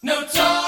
No talk.